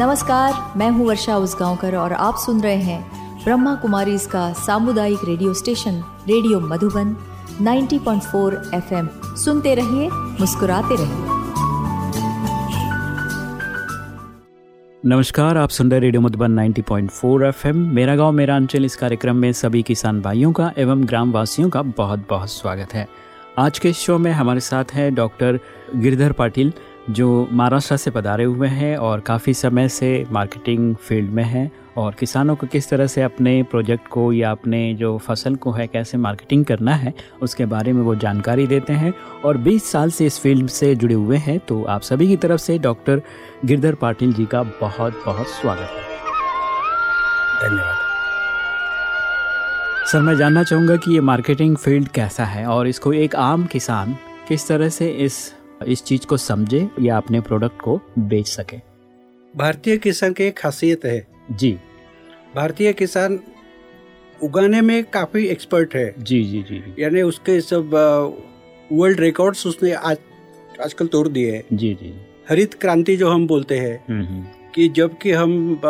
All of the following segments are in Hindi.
नमस्कार, मैं हूँ वर्षा उसगांवकर और आप सुन रहे हैं ब्रह्मा कुमारी इसका सामुदायिक radio station, radio Madhuban 90.4 FM. सुनते रहिए, मुस्कुराते रहिए। नमस्कार, आप सुन रहे रेडियो मधुबन 90.4 एफएम। मेरा गाँव, मेरा अंचल, इस कार्यक्रम में सभी किसान भाइयों का एवं ग्राम वासियों का बहुत बहुत स्वागत है। आज के शो में हमारे साथ हैं डॉक्टर गिरधर पाटिल जो महाराष्ट्र से पधारे हुए हैं और काफ़ी समय से मार्केटिंग फ़ील्ड में हैं और किसानों को किस तरह से अपने प्रोजेक्ट को या अपने जो फ़सल को है, कैसे मार्केटिंग करना है, उसके बारे में वो जानकारी देते हैं। और 20 साल से इस फ़ील्ड से जुड़े हुए हैं तो आप सभी की तरफ़ से डॉक्टर गिरधर पाटिल जी का बहुत बहुत स्वागत है। धन्यवाद। सर, मैं जानना चाहूँगा कि ये मार्केटिंग फ़ील्ड कैसा है और इसको एक आम किसान किस तरह से इस इस चीज़ को समझे या अपने प्रोडक्ट को बेच सके। भारतीय किसान की एक खासियत है। जी। भारतीय किसान उगाने में काफ़ी एक्सपर्ट है। जी जी जी यानी उसके सब वर्ल्ड रिकॉर्ड्स उसने आज आजकल तोड़ दिए हैं। जी जी। हरित क्रांति जो हम बोलते हैं हम्म, हम्म, कि जबकि हम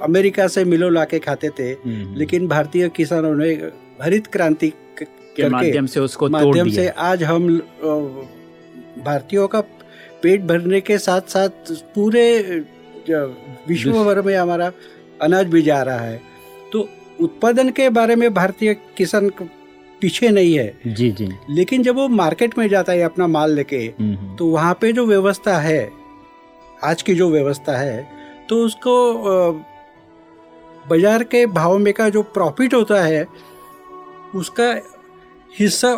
अमेरिका से मिलो लाके खाते थे हम्म, लेकिन भारतीय किसानों ने हरित क्रांति के माध्यम से उसको माध्यम से आज हम भारतीयों का पेट भरने के साथ साथ पूरे विश्व भर में हमारा अनाज भी जा रहा है। तो उत्पादन के बारे में भारतीय किसान पीछे नहीं है। जी जी। लेकिन जब वो मार्केट में जाता है अपना माल लेके हम्म, हम्म, तो वहाँ पे जो व्यवस्था है आज की जो व्यवस्था है तो उसको बाज़ार के भाव में का जो प्रॉफिट होता है उसका हिस्सा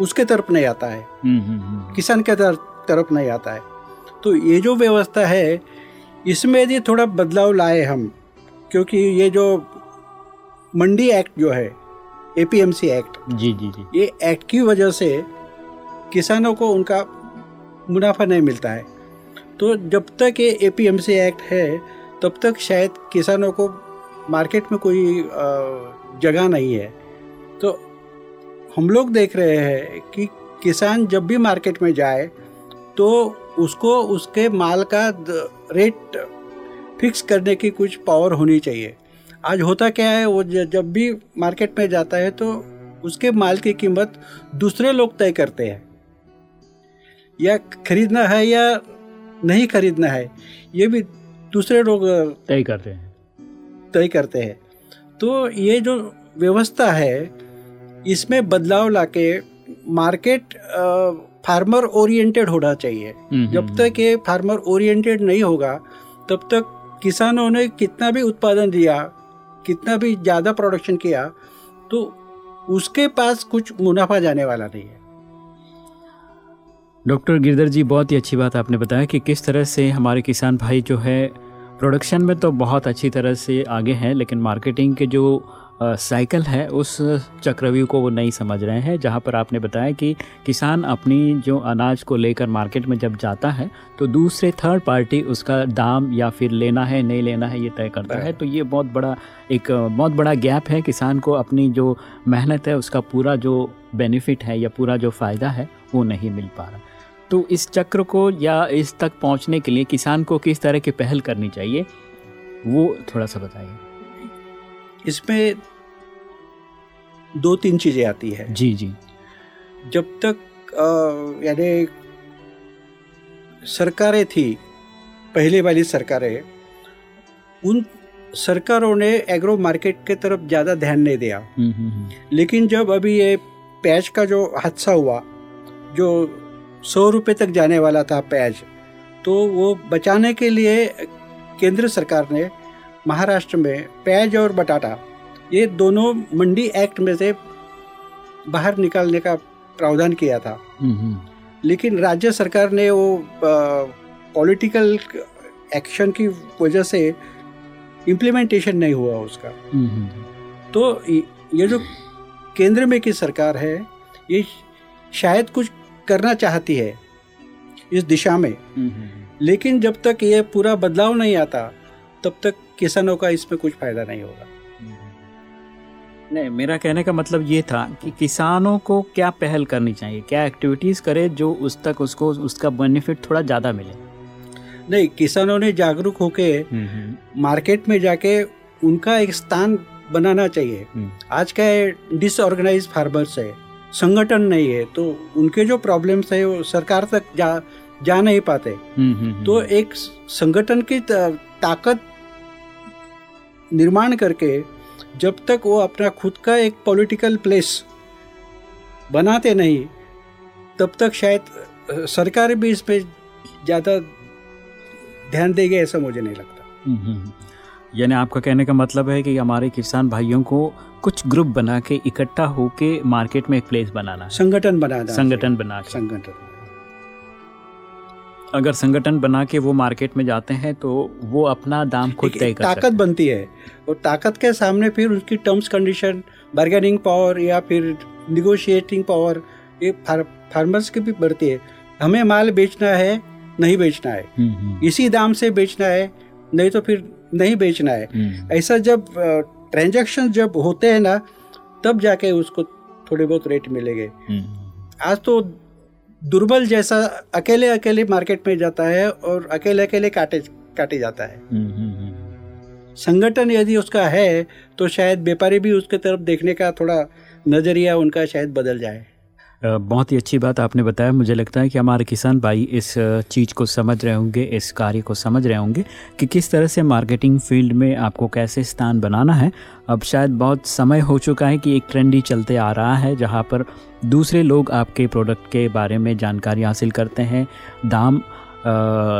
उसके तरफ़ नहीं आता है। हम्म, हम्म, हम्म, किसान के तर, तरफ़ नहीं आता है। तो ये जो व्यवस्था है इसमें यदि थोड़ा बदलाव लाए हम क्योंकि ये जो मंडी एक्ट जो है एपीएमसी एक्ट जी जी जी। ये एक्ट की वजह से किसानों को उनका मुनाफा नहीं मिलता है। तो जब तक ये एपीएमसी एक्ट है तब तक शायद किसानों को मार्केट में कोई जगह नहीं है। तो हम लोग देख रहे हैं कि किसान जब भी मार्केट में जाए तो उसको उसके माल का रेट फिक्स करने की कुछ पावर होनी चाहिए। आज होता क्या है वो जब भी मार्केट में जाता है तो उसके माल की कीमत दूसरे लोग तय करते हैं। या खरीदना है या नहीं खरीदना है ये भी दूसरे लोग तय करते हैं। तय करते हैं। तो ये जो व्यवस्था है इसमें बदलाव लाके मार्केट फार्मर ओरिएंटेड होना चाहिए। हम्म, जब हम्म, तक ये फार्मर ओरिएंटेड नहीं होगा तब तक किसानों ने कितना भी उत्पादन दिया कितना भी ज़्यादा प्रोडक्शन किया तो उसके पास कुछ मुनाफा जाने वाला नहीं है। डॉक्टर गिरधर जी बहुत ही अच्छी बात आपने बताया कि किस तरह से हमारे किसान भाई जो है प्रोडक्शन में तो बहुत अच्छी तरह से आगे हैं लेकिन मार्केटिंग के जो साइकिल है उस चक्रव्यूह को वो नहीं समझ रहे हैं जहाँ पर आपने बताया कि किसान अपनी जो अनाज को लेकर मार्केट में जब जाता है तो दूसरे थर्ड पार्टी उसका दाम या फिर लेना है नहीं लेना है ये तय करता है। तो ये बहुत बड़ा एक बहुत बड़ा गैप है किसान को अपनी जो मेहनत है उसका पूरा जो बेनिफिट है या पूरा जो फ़ायदा है वो नहीं मिल पा रहा। तो इस चक्र को या इस तक पहुँचने के लिए किसान को किस तरह की पहल करनी चाहिए वो थोड़ा सा बताइए। इसमें दो तीन चीज़ें आती है। जी जी। जब तक यानी सरकारें थी पहले वाली सरकारें उन सरकारों ने एग्रो मार्केट के तरफ़ ज़्यादा ध्यान नहीं दिया। हम्म, हम्म, हम्म, लेकिन जब अभी ये प्याज का जो हादसा हुआ जो सौ रुपये तक जाने वाला था प्याज तो वो बचाने के लिए केंद्र सरकार ने महाराष्ट्र में प्याज और बटाटा ये दोनों मंडी एक्ट में से बाहर निकालने का प्रावधान किया था। हम्म, हम्म, लेकिन राज्य सरकार ने वो पॉलिटिकल एक्शन की वजह से इम्प्लीमेंटेशन नहीं हुआ उसका। हम्म, हम्म, तो ये- जो केंद्र में की सरकार है ये शायद कुछ करना चाहती है इस दिशा में। हम्म, हम्म, लेकिन जब तक ये पूरा बदलाव नहीं आता तब तक किसानों का इसमें कुछ फ़ायदा नहीं होगा। नहीं मेरा कहने का मतलब ये था कि किसानों को क्या पहल करनी चाहिए क्या एक्टिविटीज़ करे जो उस तक उसको उसका बेनिफिट थोड़ा ज़्यादा मिले। नहीं किसानों ने जागरूक होके मार्केट में जाके उनका एक स्थान बनाना चाहिए। आज का डिसऑर्गेनाइज फार्मर्स है संगठन नहीं है तो उनके जो प्रॉब्लम्स है वो सरकार तक जा जा नहीं पाते। तो एक संगठन की ताकत निर्माण करके जब तक वो अपना खुद का एक पॉलिटिकल प्लेस बनाते नहीं तब तक शायद सरकार भी इस पर ज़्यादा ध्यान देगी ऐसा मुझे नहीं लगता। यानी आपका कहने का मतलब है कि हमारे किसान भाइयों को कुछ ग्रुप बना के इकट्ठा होके मार्केट में एक प्लेस बनाना संगठन बनाना संगठन बना संगठन। अगर संगठन बना के वो मार्केट में जाते हैं तो वो अपना दाम खुद तय कर ताकत बनती है। और ताकत के सामने फिर उसकी टर्म्स कंडीशन बार्गेनिंग पावर या फिर निगोशिएटिंग पावर ये फार, फार्मर्स की भी बढ़ती है। हमें माल बेचना है नहीं बेचना है। हम्म, हम्म। इसी दाम से बेचना है नहीं तो फिर नहीं बेचना है। हम्म। ऐसा जब ट्रांजेक्शन जब होते हैं ना तब जाके उसको थोड़े बहुत रेट मिलेंगे। आज तो दुर्बल जैसा अकेले अकेले मार्केट में जाता है और अकेले अकेले काटे काटे जाता है। संगठन यदि उसका है तो शायद व्यापारी भी उसके तरफ़ देखने का थोड़ा नज़रिया उनका शायद बदल जाए। बहुत ही अच्छी बात आपने बताया। मुझे लगता है कि हमारे किसान भाई इस चीज़ को समझ रहे होंगे, इस कार्य को समझ रहे होंगे कि किस तरह से मार्केटिंग फ़ील्ड में आपको कैसे स्थान बनाना है। अब शायद बहुत समय हो चुका है कि एक ट्रेंड ही चलते आ रहा है, जहाँ पर दूसरे लोग आपके प्रोडक्ट के बारे में जानकारी हासिल करते हैं, दाम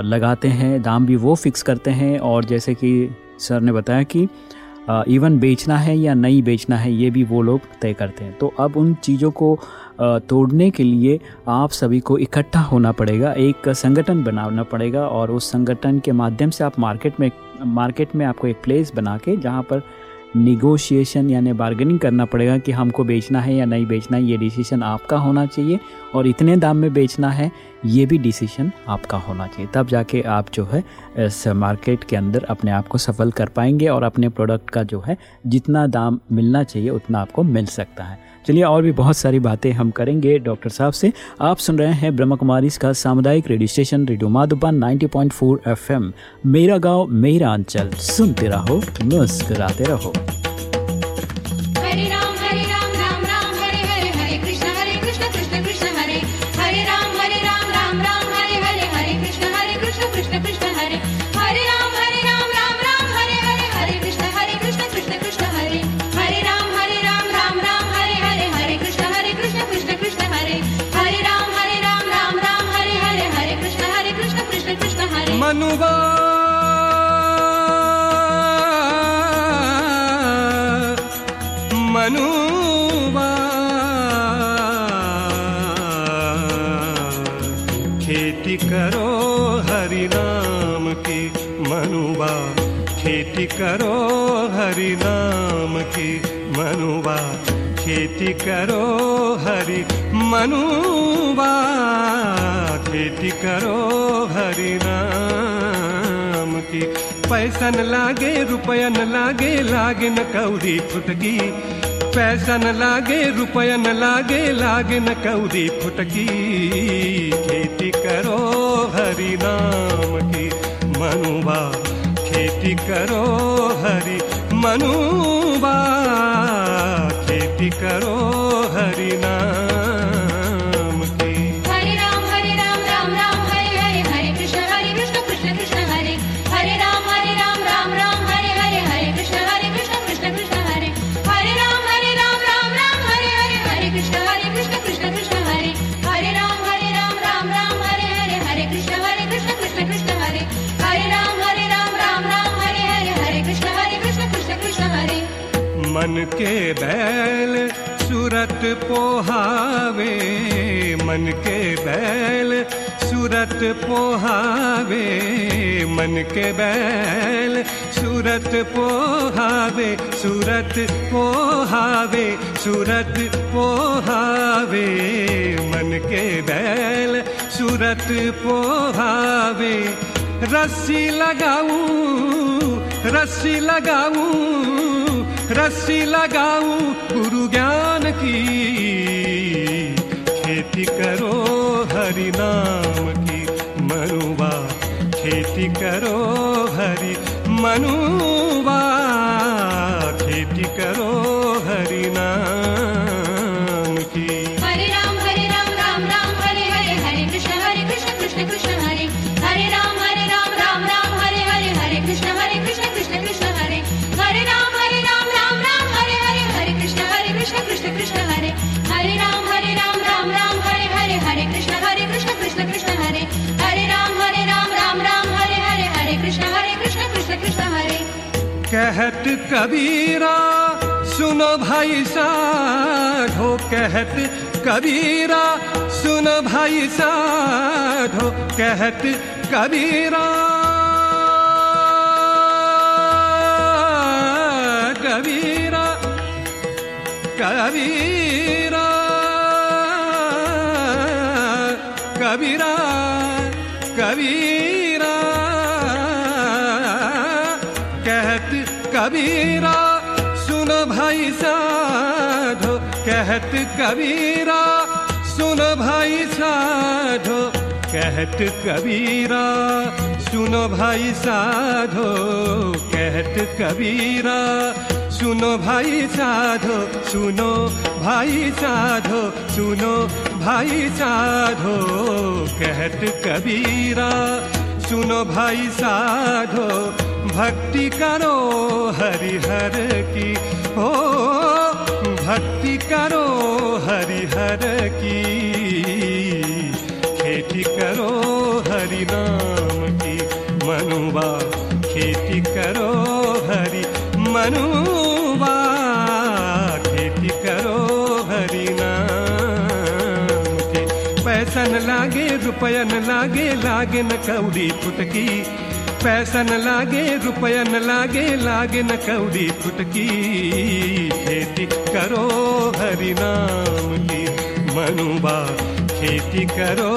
लगाते हैं, दाम भी वो फिक्स करते हैं। और जैसे कि सर ने बताया कि इवन बेचना है या नहीं बेचना है, ये भी वो लोग तय करते हैं। तो अब उन चीज़ों को तोड़ने के लिए आप सभी को इकट्ठा होना पड़ेगा, एक संगठन बनाना पड़ेगा और उस संगठन के माध्यम से आप मार्केट में मार्केट में आपको एक प्लेस बना के जहाँ पर निगोशिएशन यानी बार्गेनिंग करना पड़ेगा कि हमको बेचना है या नहीं बेचना है, ये डिसीज़न आपका होना चाहिए और इतने दाम में बेचना है ये भी डिसीज़न आपका होना चाहिए। तब जाके आप जो है, इस मार्केट के अंदर अपने आप को सफल कर पाएँगे और अपने प्रोडक्ट का जो है, जितना दाम मिलना चाहिए, उतना आपको मिल सकता है। चलिए और भी बहुत सारी बातें हम करेंगे डॉक्टर साहब से। आप सुन रहे हैं ब्रह्म कुमारी का सामुदायिक radio station radio Madhuban 90.4 FM मेरा गाँव, मेरा अंचल। सुनते रहो, मुस्कुराते रहो। की मनुबा। खेती करो हरि नाम की मनुबा। खेती करो हरि मनुबा। खेती करो हरि नाम की। पैसा न लागे रुपया न लागे लागे न कौड़ी फुटकी। पैसा न लागे रुपया न लागे लागे न कौड़ी फुटकी। खेती करो हरि नाम मनुबा खेती करो हरी मनुबा खेती करो हरि नाम मन के बैल सूरत पोहावे, मन के बैल सूरत पोहावे, मन के बैल सूरत पोहावे सूरत पोहावे सूरत पोहावे, मन के बैल सूरत पोहावे। रस्सी लगाऊँ रस्सी लगाऊँ रस्सी लगाऊं गुरु ज्ञान की। खेती करो हरि नाम की मरुआ खेती करो हरि मनुबा खेती करो हरि नाम कहत कबीरा, सुनो भाई साधो कहत कबीरा, सुनो भाई साधो कहत कबीरा कबीरा कबीरा कबीरा कबीरा। कबीरा, सुनो भाई साधो, कहत कबीरा, सुनो भाई साधो, कहत कबीरा, सुनो भाई साधो, कहत कबीरा, सुनो भाई साधो, सुनो भाई साधो, सुनो भाई साधो, कहत कबीरा, सुनो भाई साधो भक्ति करो हरिहर की। हो भक्ति करो हरिहर की। खेती करो हरि नाम की। मनुबा खेती करो हरि मनुबा खेती करो हरि नाम की। पैसन लागे, रुपयन लागे लागे न कौड़ी फुटकी पैसन लागे, रुपयन लागे लागे न कौड़ी फुटकी। खेती करो हरि नाम की, मनुबा। खेती करो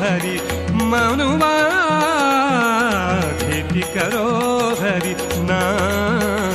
हरि, मनुबा। खेती करो हरि नाम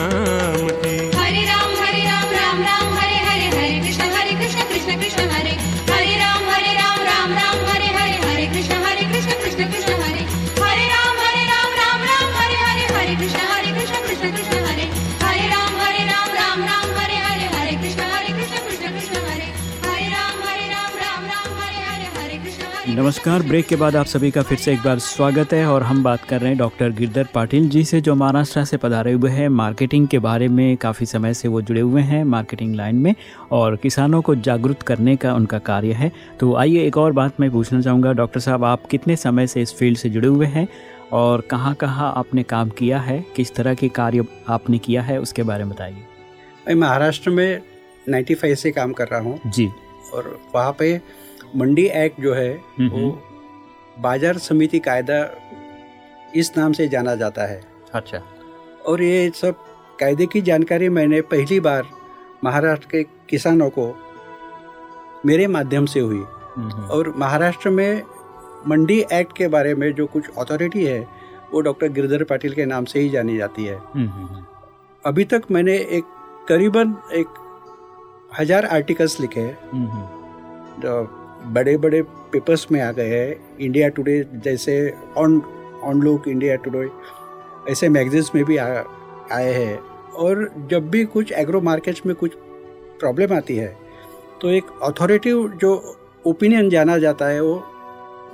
नमस्कार। ब्रेक के बाद आप सभी का फिर से एक बार स्वागत है और हम बात कर रहे हैं डॉक्टर गिरधर पाटिल जी से जो महाराष्ट्र से पधारे हुए हैं। मार्केटिंग के बारे में काफ़ी समय से वो जुड़े हुए हैं मार्केटिंग लाइन में और किसानों को जागरूक करने का उनका कार्य है। तो आइए एक और बात मैं पूछना चाहूँगा। डॉक्टर साहब आप कितने समय से इस फ़ील्ड से जुड़े हुए हैं और कहाँ कहाँ आपने काम किया है? किस तरह के कार्य आपने किया है? उसके बारे में बताइए। मैं महाराष्ट्र में 95 से काम कर रहा हूँ। जी। और वहाँ पे मंडी एक्ट जो है वो बाज़ार समिति कायदा इस नाम से जाना जाता है। अच्छा। और ये सब कायदे की जानकारी मैंने पहली बार महाराष्ट्र के किसानों को मेरे माध्यम से हुई। और महाराष्ट्र में मंडी एक्ट के बारे में जो कुछ अथॉरिटी है वो डॉक्टर गिरधर पाटिल के नाम से ही जानी जाती है। अभी तक मैंने एक करीबन एक हज़ार आर्टिकल्स लिखे हैं। बड़े बड़े पेपर्स में आ गए हैं। इंडिया टुडे जैसे on on look India Today ऐसे मैगजीन्स में भी आ, आए हैं। और जब भी कुछ एग्रो मार्केट्स में कुछ प्रॉब्लम आती है तो एक अथॉरिटिव जो ओपिनियन जाना जाता है वो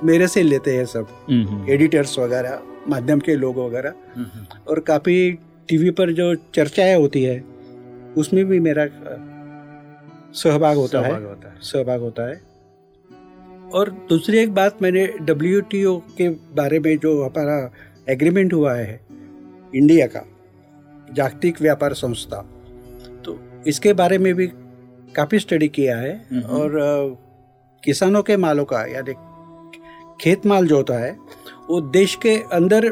मेरे से लेते हैं सब। एडिटर्स वगैरह माध्यम के लोग वगैरह। और काफ़ी टीवी पर जो चर्चाएँ होती है उसमें भी मेरा सहभाग होता होता है। सहभाग होता है। और दूसरी एक बात मैंने डब्ल्यू के बारे में जो हमारा एग्रीमेंट हुआ है इंडिया का जागतिक व्यापार संस्था तो इसके बारे में भी काफ़ी स्टडी किया है हम्म। और किसानों के मालों का यानी खेत माल जो होता है वो देश के अंदर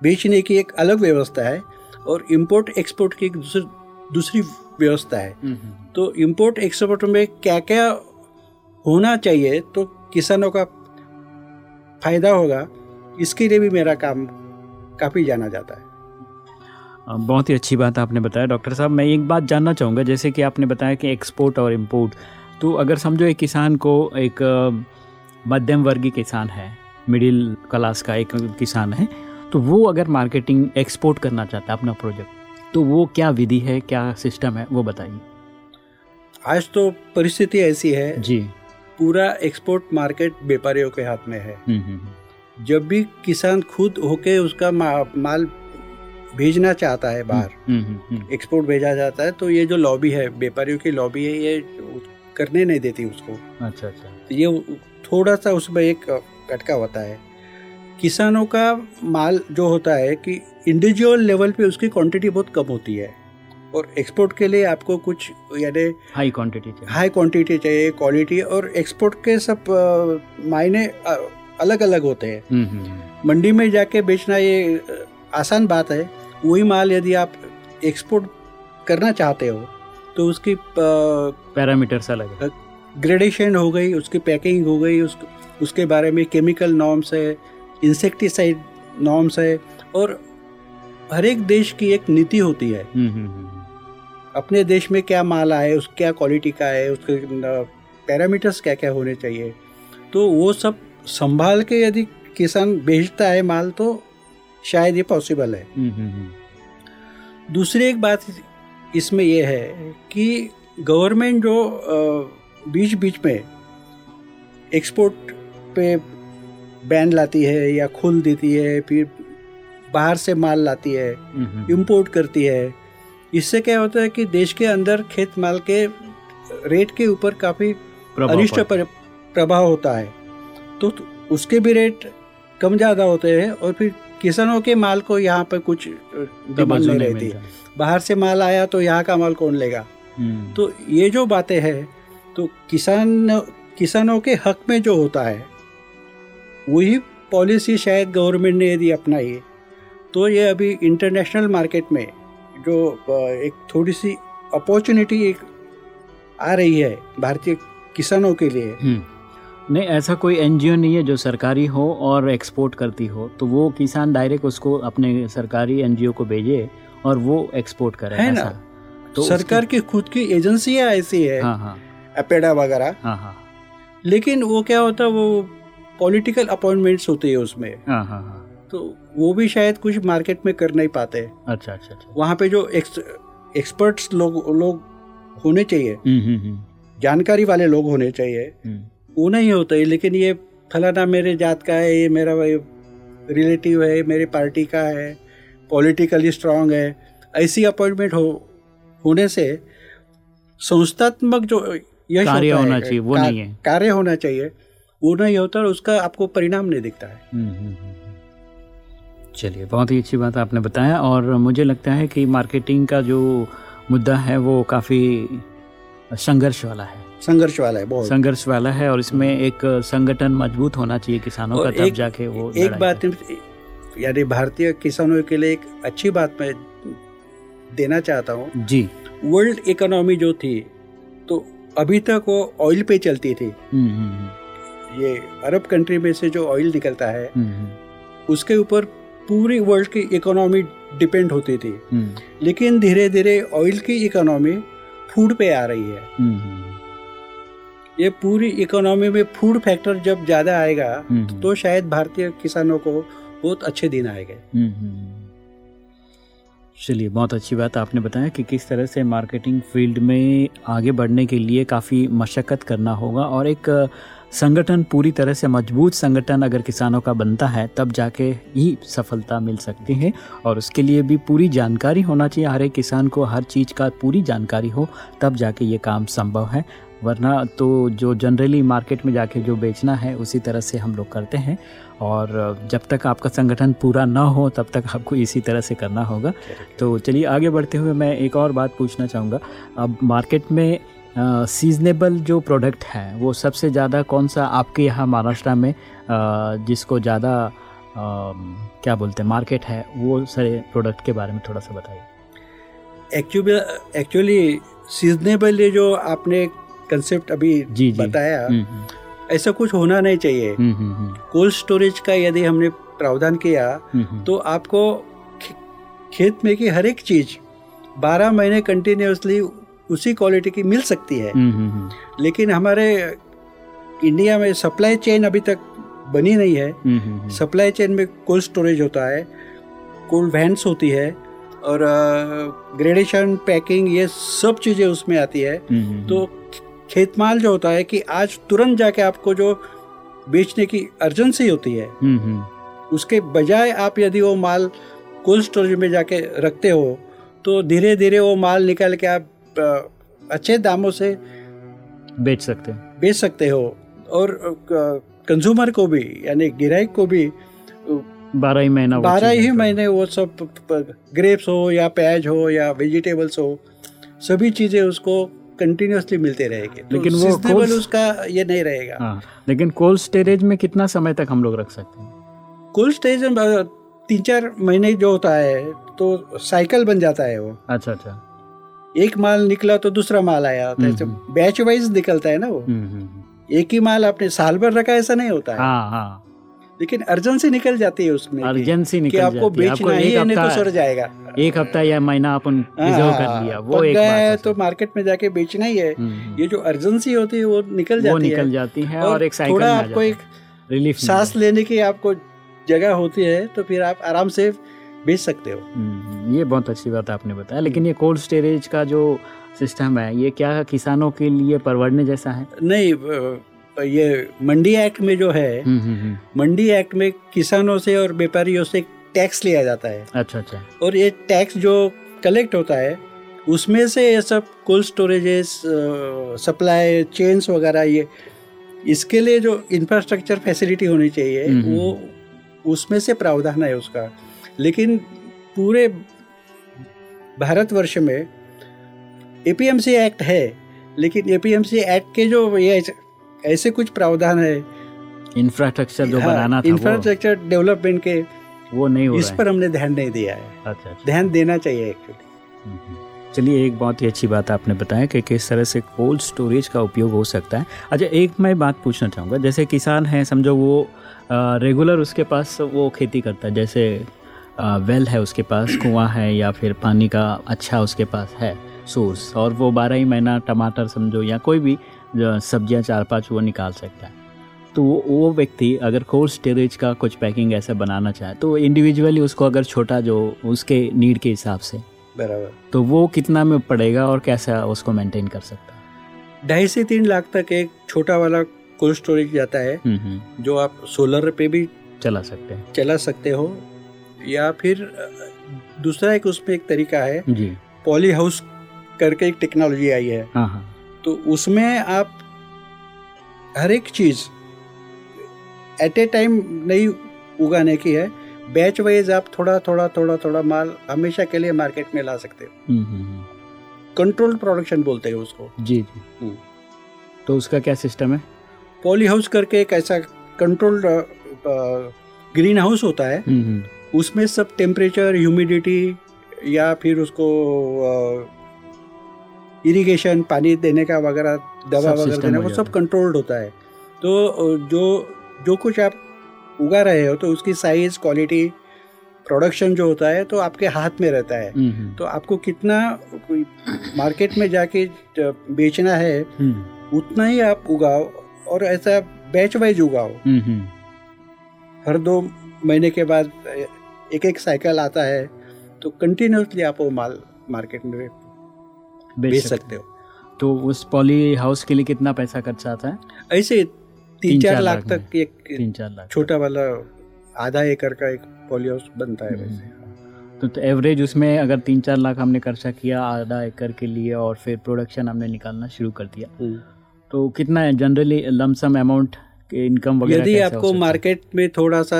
बेचने की एक अलग व्यवस्था है और इंपोर्ट एक्सपोर्ट की एक दूसरी दूसरी व्यवस्था है तो इंपोर्ट एक्सपोर्ट में क्या क्या होना चाहिए तो किसानों का फ़ायदा होगा। इसके लिए भी मेरा काम काफ़ी जाना जाता है। बहुत ही अच्छी बात आपने बताया डॉक्टर साहब। मैं एक बात जानना चाहूँगा जैसे कि आपने बताया कि एक्सपोर्ट और इम्पोर्ट तो अगर समझो एक किसान को एक मध्यम वर्गीय किसान है मिडिल क्लास का एक किसान है तो वो अगर मार्केटिंग एक्सपोर्ट करना चाहता है अपना प्रोजेक्ट तो वो क्या विधि है क्या सिस्टम है वो बताइए। आज तो परिस्थिति ऐसी है जी। पूरा एक्सपोर्ट मार्केट व्यापारियों के हाथ में है। हम्म हम्म हम्म, जब भी किसान खुद होके उसका माल भेजना चाहता है बाहर हम्म, हम्म, हम्म, एक्सपोर्ट भेजा जाता है तो ये जो लॉबी है व्यापारियों की लॉबी है ये करने नहीं देती उसको। अच्छा अच्छा। तो ये थोड़ा सा उसमें एक कटका होता है। किसानों का माल जो होता है कि इंडिविजुअल लेवल पे उसकी क्वांटिटी बहुत कम होती है। और एक्सपोर्ट के लिए आपको कुछ यानी हाई क्वांटिटी चाहिए। हाई क्वांटिटी चाहिए क्वालिटी और एक्सपोर्ट के सब मायने अलग अलग होते हैं। हम्म, हम्म, हम्म, मंडी में जाके बेचना ये आसान बात है। वही माल यदि आप एक्सपोर्ट करना चाहते हो तो उसकी पैरामीटर्स अलग है। ग्रेडेशन हो गई उसकी पैकिंग हो गई उस, उसके बारे में केमिकल नॉर्म्स है इंसेक्टिसाइड नॉर्म्स है और हर एक देश की एक नीति होती है। अपने देश में क्या माल आए उस क्या क्वालिटी का है उसके पैरामीटर्स क्या क्या होने चाहिए? तो वो सब संभाल के यदि किसान बेचता है माल तो शायद ये पॉसिबल है। हम्म, हम्म, हम्म, दूसरी एक बात इसमें यह है कि गवर्नमेंट जो बीच बीच में एक्सपोर्ट पे बैन लाती है या खोल देती है फिर बाहर से माल लाती है इंपोर्ट करती है इससे क्या होता है कि देश के अंदर खेत माल के रेट के ऊपर काफ़ी अनिष्ट प्रभाव होता है। तो उसके भी रेट कम ज़्यादा होते हैं और फिर किसानों के माल को यहाँ पर कुछ डिमांड नहीं नहीं रहती। बाहर से माल आया तो यहाँ का माल कौन लेगा? हम्म, तो ये जो बातें हैं तो किसान किसानों के हक में जो होता है वही पॉलिसी शायद गवर्नमेंट ने यदि अपनाई तो ये अभी इंटरनेशनल मार्केट में जो एक थोड़ी सी अपॉर्चुनिटी एक आ रही है भारतीय किसानों के लिए। हम्म। नहीं ऐसा कोई एनजीओ नहीं है जो सरकारी हो और एक्सपोर्ट करती हो तो वो किसान डायरेक्ट उसको अपने सरकारी एनजीओ को भेजे और वो एक्सपोर्ट करे है ना? तो सरकार की खुद की एजेंसियाँ ऐसी है। हाँ हाँ। अपेडा वगैरह। हाँ हाँ। लेकिन वो क्या होता है वो पॉलिटिकल अपॉइंटमेंट्स होती है उसमें। हाँ हाँ हाँ। तो वो भी शायद कुछ मार्केट में कर नहीं पाते। अच्छा अच्छा अच्छा। वहाँ पे जो एक्स, एक्सपर्ट्स लोग लोग होने चाहिए। हम्म हम्म हम्म, जानकारी वाले लोग होने चाहिए। वो नहीं होते लेकिन ये फलाना मेरे जात का है ये मेरा रिलेटिव है मेरी पार्टी का है पॉलिटिकली स्ट्रांग है। ऐसी अपॉइंटमेंट हो होने से संस्थात्मक जो यश कार्य होता होना चाहिए, वो नहीं है। कार्य होना चाहिए वो नहीं होता और उसका आपको परिणाम नहीं दिखता है। चलिए बहुत ही अच्छी बात आपने बताया और मुझे लगता है कि मार्केटिंग का जो मुद्दा है वो काफ़ी संघर्ष वाला है। संघर्ष वाला है बहुत। संघर्ष वाला है और इसमें एक संगठन मज़बूत होना चाहिए किसानों का तब जाके वो एक बात यानी भारतीय किसानों के लिए एक अच्छी बात मैं देना चाहता हूँ। जी। वर्ल्ड इकोनॉमी जो थी तो अभी तक वो ऑयल पे चलती थी। हम्म, हम्म, हम्म, ये अरब कंट्री में से जो ऑयल निकलता है उसके ऊपर पूरी वर्ल्ड की इकोनॉमी डिपेंड होती थी। हम्म, लेकिन धीरे धीरे ऑयल की इकोनॉमी फ़ूड पे आ रही है। हम्म, हम्म, ये पूरी इकोनॉमी में फ़ूड फैक्टर जब ज़्यादा आएगा तो शायद भारतीय किसानों को बहुत अच्छे दिन आएँगे। चलिए बहुत अच्छी बात आपने बताया कि किस तरह से मार्केटिंग फ़ील्ड में आगे बढ़ने के लिए काफ़ी मशक्क़त करना होगा और एक संगठन पूरी तरह से मज़बूत संगठन अगर किसानों का बनता है तब जाके ही सफलता मिल सकती है। और उसके लिए भी पूरी जानकारी होना चाहिए। हर एक किसान को हर चीज़ का पूरी जानकारी हो तब जाके ये काम संभव है। वरना तो जो जनरली मार्केट में जाके जो बेचना है उसी तरह से हम लोग करते हैं। और जब तक आपका संगठन पूरा ना हो तब तक आपको इसी तरह से करना होगा। तो चलिए आगे बढ़ते हुए मैं एक और बात पूछना चाहूँगा। अब मार्केट में सीजनेबल जो प्रोडक्ट है वो सबसे ज़्यादा कौन सा आपके यहाँ महाराष्ट्र में जिसको ज़्यादा क्या बोलते हैं मार्केट है वो सारे प्रोडक्ट के बारे में थोड़ा सा बताइए। एक्चुअली एक्चुअली सीजनेबल ये जो आपने कंसेप्ट अभी जी, जी। बताया हम्म, हम्म, ऐसा कुछ होना नहीं चाहिए। हम्म, हम्म, कोल्ड स्टोरेज का यदि हमने प्रावधान किया तो आपको खेत में की हर एक चीज़ 12 महीने कंटिन्यूसली उसी क्वालिटी की मिल सकती है। हम्म, हम्म, हम्म, लेकिन हमारे इंडिया में सप्लाई चेन अभी तक बनी नहीं है। सप्लाई चेन में कोल्ड स्टोरेज होता है कोल्ड वैंस होती है और ग्रेडेशन पैकिंग ये सब चीज़ें उसमें आती है। तो खेत माल जो होता है कि आज तुरंत जाके आपको जो बेचने की अर्जेंसी होती है उसके बजाय आप यदि वो माल कोल्ड स्टोरेज में जाके रखते हो तो धीरे धीरे वो माल निकाल के आप अच्छे दामों से बेच सकते हैं। बेच सकते हो और कंज्यूमर को भी यानी ग्राहक को भी बारह ही महीना बारह ही तो- महीने वो सब ग्रेप्स हो या प्याज हो या वेजिटेबल्स हो सभी चीज़ें उसको कंटिन्यूसली मिलते रहेंगे। लेकिन तो लेकिन वो seasonable cold- उसका ये नहीं रहेगा। हाँ लेकिन कोल्ड स्टोरेज में कितना समय तक हम लोग रख सकते हैं? कोल्ड स्टेज में तीन चार महीने जो होता है तो साइकिल बन जाता है वो। अच्छा अच्छा। एक माल निकला तो दूसरा माल आया हम्म। बैच वाइज निकलता है ना वो। हम्म, हम्म। एक ही माल आपने साल भर रखा ऐसा नहीं होता है। हाँ हाँ। लेकिन अर्जेंसी निकल जाती है उसमें अर्जेंसी निकल आपको जाती बेचना ही है नहीं तो सर जाएगा। एक हफ़्ता या महीना अपन हाँ, रिज़र्व कर लिया। वो एक बात है है तो मार्केट में जाके बेचना ही है। ये जो अर्जेंसी होती है वो निकल वो जाती निकल है जाती है और एक साइकिल थोड़ा आपको एक रिलीफ सांस लेने की आपको जगह होती है तो फिर आप आराम से बेच सकते हो। हम्म, ये बहुत अच्छी बात आपने बताया। लेकिन ये कोल्ड स्टोरेज का जो सिस्टम है ये क्या किसानों के लिए परवड़ने जैसा है? नहीं ये मंडी एक्ट में जो है हम्म, हम्म। मंडी एक्ट में किसानों से और व्यापारियों से टैक्स लिया जाता है। अच्छा अच्छा। और ये टैक्स जो कलेक्ट होता है उसमें से ये सब कोल्ड स्टोरेजेस सप्लाई चेन्स वगैरह ये इसके लिए जो इंफ्रास्ट्रक्चर फैसिलिटी होनी चाहिए। वो उसमें से प्रावधान है उसका। लेकिन पूरे भारतवर्ष में एपीएमसी एक्ट है लेकिन एपीएमसी एक्ट के जो ये ऐसे कुछ प्रावधान है इंफ्रास्ट्रक्चर जो हाँ, बनाना था इंफ्रास्ट्रक्चर डेवलपमेंट के वो नहीं हो इस पर हमने ध्यान नहीं दिया है। है अच्छा अच्छा। ध्यान देना चाहिए एक्चुअली हम्म। चलिए एक बहुत ही अच्छी बात आपने बताया कि किस तरह से कोल्ड स्टोरेज का उपयोग हो सकता है। अच्छा एक मैं बात पूछना चाहूँगा जैसे किसान है समझो वो रेगुलर उसके पास वो खेती करता है जैसे वेल है उसके पास कुआँ है या फिर पानी का अच्छा उसके पास है सोर्स और वो बारह ही महीना टमाटर समझो या कोई भी सब्ज़ियाँ चार पाँच वो निकाल सकता है। तो वो वो व्यक्ति अगर कोल्ड स्टोरेज का कुछ पैकिंग ऐसा बनाना चाहे तो इंडिविजुअली उसको अगर छोटा जो उसके नीड के हिसाब से बराबर। तो वो कितना में पड़ेगा और कैसा उसको मेंटेन कर सकता है? ढाई से तीन लाख तक एक छोटा वाला कोल्ड स्टोरेज जाता है हम्म, हम्म, जो आप सोलर पे भी चला सकते हैं। चला सकते हो या फिर दूसरा एक उसमें एक तरीका है जी। पॉली हाउस करके एक टेक्नोलॉजी आई है। हाँ हाँ। तो उसमें आप हर एक चीज़ एट ए टाइम नहीं उगाने की है बैच वाइज आप थोड़ा थोड़ा थोड़ा थोड़ा माल हमेशा के लिए मार्केट में ला सकते हो। हम्म, हम्म, हम्म, कंट्रोल प्रोडक्शन बोलते हैं उसको। जी जी। हम्म। तो उसका क्या सिस्टम है? पॉली हाउस करके एक ऐसा कंट्रोल्ड ग्रीन हाउस होता है। हम्म, हम्म, उसमें सब टेम्परेचर ह्यूमिडिटी या फिर उसको इरिगेशन पानी देने का वगैरह दवा वगैरह देना वो सब कंट्रोल्ड होता है। तो जो जो कुछ आप उगा रहे हो तो उसकी साइज़ क्वालिटी प्रोडक्शन जो होता है तो आपके हाथ में रहता है। हम्म, हम्म, तो आपको कितना मार्केट में जाके बेचना है हम्म, उतना ही आप उगाओ और ऐसा बैच वाइज उगाओ। हर दो महीने के बाद एक एक साइकिल आता है तो कंटिन्यूसली आप वो माल मार्केट में बेच सकते सकते हो। तो उस पॉली हाउस के लिए कितना पैसा खर्चा आता है? ऐसे तीन चार लाख तक एक तीन चार लाख छोटा वाला आधा एकड़ का एक पॉली हाउस बनता है हम्म। वैसे। तो, तो एवरेज उसमें अगर तीन चार लाख हमने खर्चा किया आधा एकड़ के लिए और फिर प्रोडक्शन हमने निकालना शुरू कर दिया। तो कितना है? जनरली लमसम अमाउंट इनकम वगैरह यदि आपको मार्केट में थोड़ा सा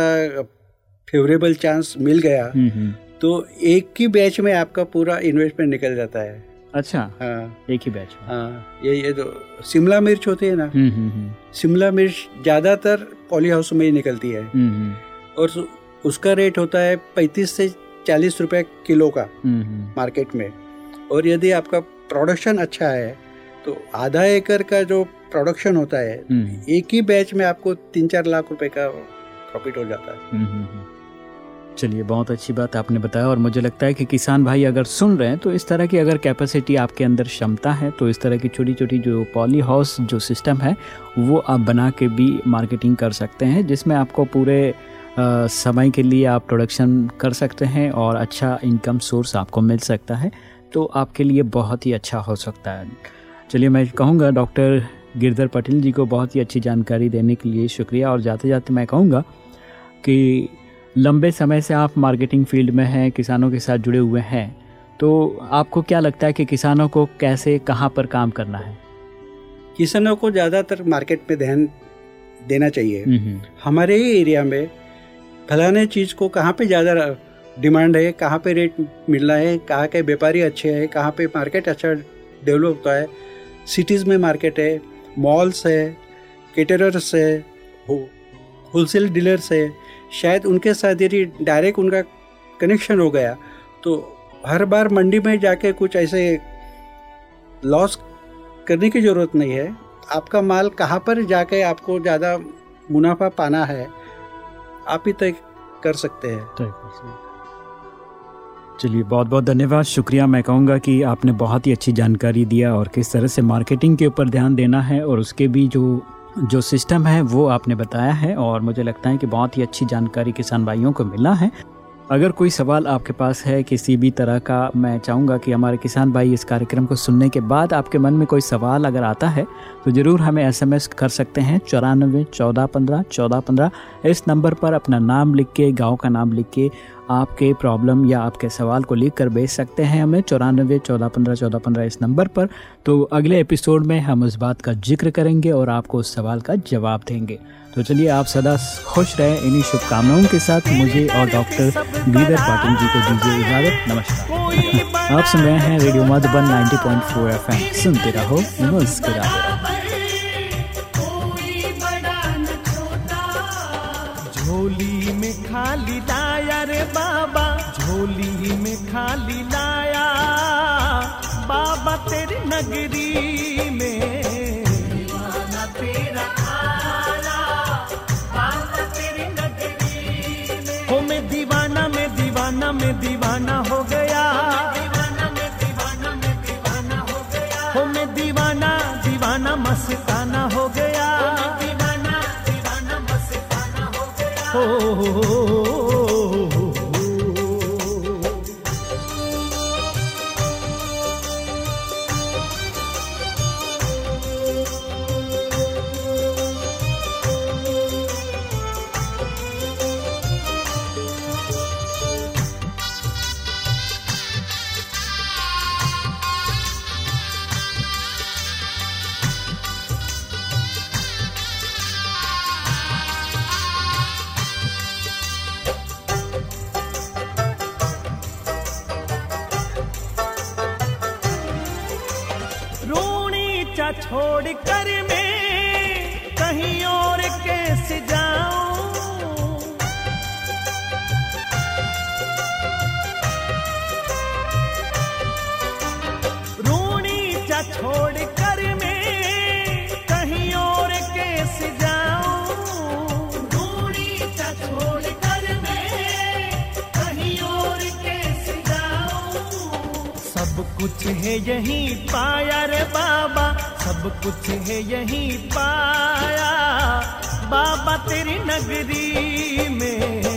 फेवरेबल चांस मिल गया हम्म, हम्म, तो एक ही बैच में आपका पूरा इन्वेस्टमेंट निकल जाता है। अच्छा। हाँ। एक ही बैच हाँ ये ये जो शिमला मिर्च होती है ना? हम्म, शिमला मिर्च ज़्यादातर पॉली हाउस में ही निकलती है। और उसका रेट होता है पैंतीस से चालीस रुपए किलो का मार्केट में। और यदि आपका प्रोडक्शन अच्छा है तो आधा एकड़ का जो प्रोडक्शन होता है हम्म, एक ही बैच में आपको तीन चार लाख रुपए का प्रॉफिट हो जाता है। हम्म, हम्म। चलिए बहुत अच्छी बात आपने बताया और मुझे लगता है कि किसान भाई अगर सुन रहे हैं तो इस तरह की अगर कैपेसिटी आपके अंदर क्षमता है तो इस तरह की छोटी छोटी जो पॉली हाउस जो सिस्टम है वो आप बना के भी मार्केटिंग कर सकते हैं जिसमें आपको पूरे आ, समय के लिए आप प्रोडक्शन कर सकते हैं और अच्छा इनकम सोर्स आपको मिल सकता है। तो आपके लिए बहुत ही अच्छा हो सकता है। चलिए मैं कहूँगा डॉक्टर गिरधर पटेल जी को बहुत ही अच्छी जानकारी देने के लिए शुक्रिया। और जाते जाते मैं कहूँगा कि लंबे समय से आप मार्केटिंग फ़ील्ड में हैं किसानों के साथ जुड़े हुए हैं तो आपको क्या लगता है कि किसानों को कैसे कहाँ पर काम करना है? किसानों को ज़्यादातर मार्केट पे ध्यान देना चाहिए। हमारे ही एरिया में फलाने चीज़ को कहाँ पे ज़्यादा डिमांड है कहाँ पे रेट मिल रहा है कहाँ के व्यापारी अच्छे हैं कहाँ पे मार्केट अच्छा डेवलप होता है सिटीज़ में मार्केट है, मॉल्स है केटरर्स है होलसेल डीलर्स है। शायद उनके साथ यदि डायरेक्ट उनका कनेक्शन हो गया तो हर बार मंडी में जाके कुछ ऐसे लॉस करने की ज़रूरत नहीं है। आपका माल कहाँ पर जाके आपको ज़्यादा मुनाफा पाना है, आप ही। तय कर सकते हैं। चलिए बहुत बहुत धन्यवाद। शुक्रिया, मैं कहूँगा कि आपने बहुत ही अच्छी जानकारी दिया और किस तरह से मार्केटिंग के ऊपर ध्यान देना है और उसके भी जो जो सिस्टम है, वो आपने बताया है और मुझे लगता है कि बहुत ही अच्छी जानकारी किसान भाइयों को मिला है। अगर कोई सवाल आपके पास है किसी भी तरह का, मैं चाहूँगा कि हमारे किसान भाई इस कार्यक्रम को सुनने के बाद आपके मन में कोई सवाल अगर आता है तो ज़रूर हमें एसएमएस कर सकते हैं चौरानबे चौदह पंद्रह चौदह पंद्रह इस नंबर पर अपना नाम लिख के, गाँव का नाम लिख के आपके प्रॉब्लम या आपके सवाल को लिख कर भेज सकते हैं हमें चौरानबे चौदह, पंद्रह चौदह, पंद्रह इस नंबर पर। तो अगले एपिसोड में हम उस बात का ज़िक्र करेंगे और आपको उस सवाल का जवाब देंगे। तो चलिए आप सदा खुश रहें, इन्हीं शुभकामनाओं के साथ मुझे और डॉक्टर गिरिधर पाटिल जी को दीजिए इजाज़त। नमस्कार। आप सुन रहे हैं रेडियो मधुबन 90.4 एफएम। सुनते रहो रहो। खाली लाया रे बाबा झोली में खाली लाया। बाबा तेरी नगरी है यही पाया रे बाबा सब कुछ है यही पाया। बाबा तेरी नगरी में